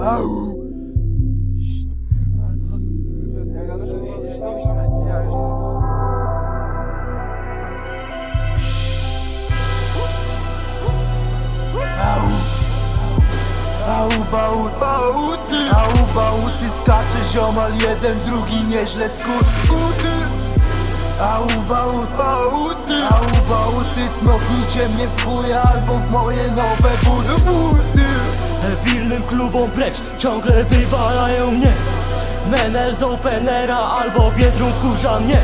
Au! Bałut, bałuty Au, bałuty skacze ziomal jeden, drugi nieźle skus Skuty. Au, bałut, bałuty Au, bałuty cmoknijcie mnie w chuja albo w moje nowe buty, buty Pilnym klubom precz ciągle wywalają mnie. Menel z openera albo biedrun wkurza mnie.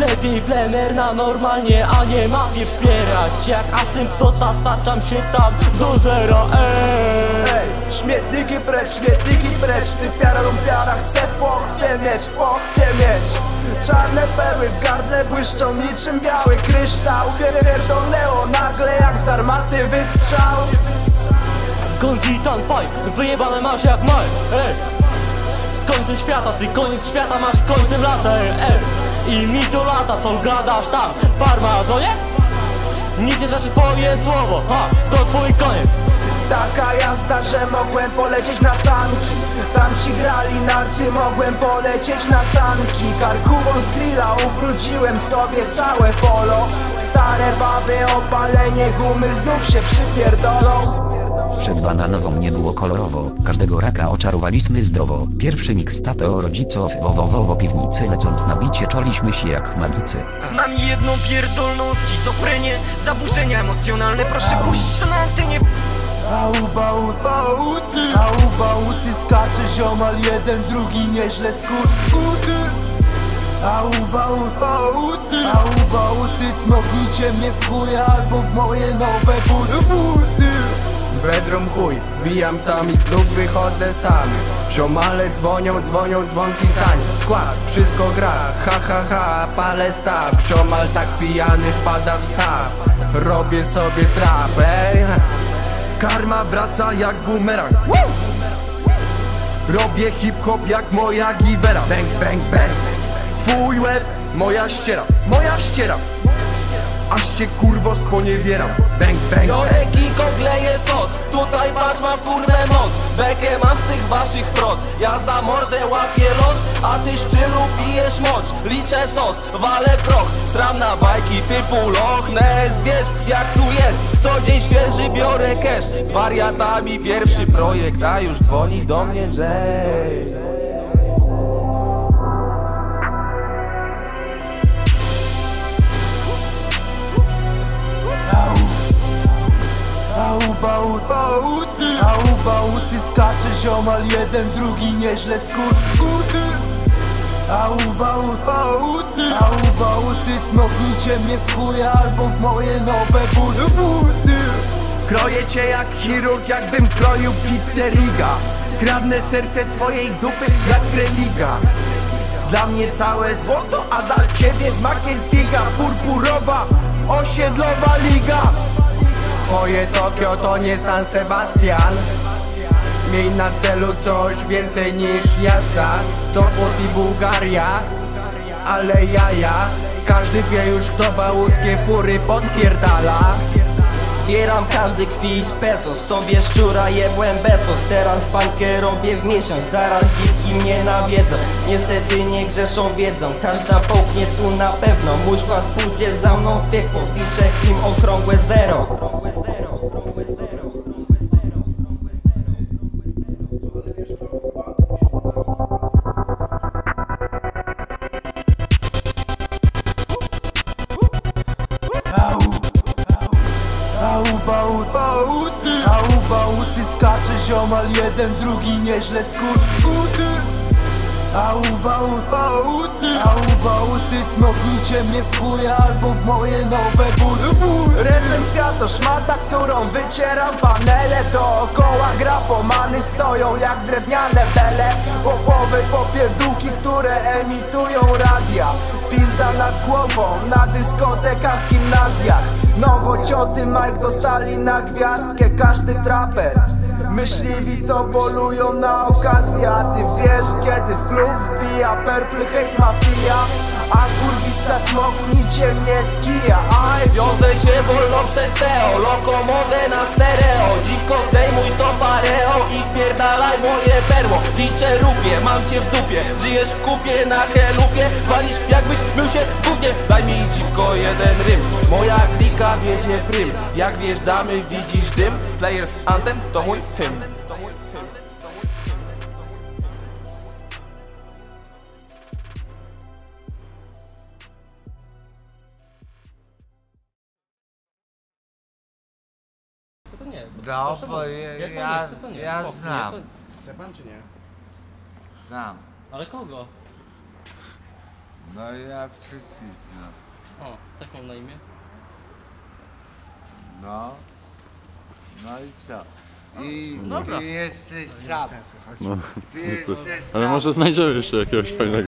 Lepiej plener na normalnie, a nie mafię wspierać. Jak asymptota staczam się tam do zera. Ej. Ej, śmietniki precz, śmietniki precz. Ty piara lumpiara, chcę pochwie mieć, pochwie mieć. Czarne perły w gardle błyszczą niczym biały kryształ. Pierdolnęło nagle jak z armaty wystrzał Gongitan Pipe, wyjebane masz jak maj. Z końcem świata, ty koniec świata masz z końcem lata. I mi to lata, co gadasz tam w farmazonie? Nic nie znaczy twoje słowo, ha, to twój koniec Taka jazda, że mogłem polecieć na sanki Tam ci grali narty, mogłem polecieć na sanki Karkułą z grilla ubrudziłem sobie całe polo Stare baby, opalenie gumy znów się przypierdolą Przed bananową nie było kolorowo, każdego raka oczarowaliśmy zdrowo. Pierwszy mixtape o rodziców wowowo piwnicy. Lecąc na bicie czoliśmy się jak magicy. Mam jedną pierdolną schizofrenię Zaburzenia emocjonalne, proszę puścić to na antenie. Au, bałut, bałuty Au, bałuty skacze ziomal jeden, drugi nieźle skus Skuty. Au, bałut, bałuty Au, bałuty cmoknijcie mnie w chuja albo w moje nowe buty, buty Bedroom chuj, wbijam tam i znów wychodzę sam. Ziomale dzwonią, dzwonią dzwonki sań. Skład, wszystko gra, ha ha ha, palę staw. Ziomal tak pijany wpada w staw. Robię sobie trap, ej. Karma wraca jak bumerang. Robię hip-hop jak moja gibera Bang, bang, bang. Twój łeb, moja ściera, moja ściera Aż cię kurwo sponiewieram Bang, bang, bang Joreki kogleje sos, tutaj patrz mam kurwę moc Bekę mam z tych waszych proc Ja za mordę łapię los, a ty szczylu pijesz mocz Liczę sos, walę proch. Sram na bajki typu Loch Ness. Wiesz jak tu jest, co dzień świeży biorę cash. Z wariatami pierwszy projekt, a już dzwoni do mnie Jay Au, bałut, bałuty Au, bałuty skacze ziomal jeden, drugi nieźle skus Skuty. Au, bałut, bałuty Au, bałuty cmoknijcie mnie w chuja albo w moje nowe buty, Kroję cię jak chirurg, jakbym kroił pizzeriga. Kradnę serce twojej dupy jak religa Dla mnie całe złoto, a dla ciebie smakiem figa. Purpurowa, osiedlowa liga Twoje Tokio to nie San Sebastian. Miej na celu coś więcej niż jazda. Sopot i Bułgaria, ale jaja. Każdy wie już kto bałuckie fury podpierdala Zbieram każdy kwit pesos Sobie szczura jebłem besos. Teraz bańkę robię w miesiąc Zaraz dziwki mnie nawiedzą. Niestety nie grzeszą wiedzą Każda połknie tu na pewno. Mój skład pójdzie za mną w piekło Piszę im okrągłe zero au, bałut, bałuty Au, bałuty skacze ziomal jeden, drugi nieźle skus Skuty. Au, bałut, bałuty Au, bałuty cmoknijcie mnie w chuja albo w moje nowe buty, Retencja to szmata, którą wycieram panele. Dookoła grafomany stoją jak drewniane bele Popowe popierdółki, które emitują radia. Pizda nad głową na dyskotekach w gimnazjach Nowocioty Mike dostali na gwiazdkę każdy traper. Myśliwi co polują na okazję A ty wiesz kiedy w klub wbija Purple Haze Mafia. A kurwiska cmoknijcie mnie w kija Aj, Wiozę się wolno przez Teo Lokomodę na stereo. Dziwko zdejmuj to pareo I wpierdalaj moje mam cię w dupie. Żyjesz w kupie na helupie Walisz Jak wjeżdżamy widzisz dym Players Anthem to mój hymn To nie. to- No, proszę bo bardzo. ja- Jak pan ja- nie chce, to nie. ja nie, znam. to- Chce pan czy nie? Znam. Ale kogo? No ja wszystkich znam. O, tak mam na imię. No. No i co? I Dobra. ty jesteś sam. Sensu, chodź. No, Ty jesteś sam. Ale może znajdziemy jeszcze jakiegoś fajnego.